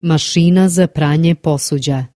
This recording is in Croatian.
Mašina za pranje posuđa.